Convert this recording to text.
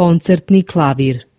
koncertni klavir.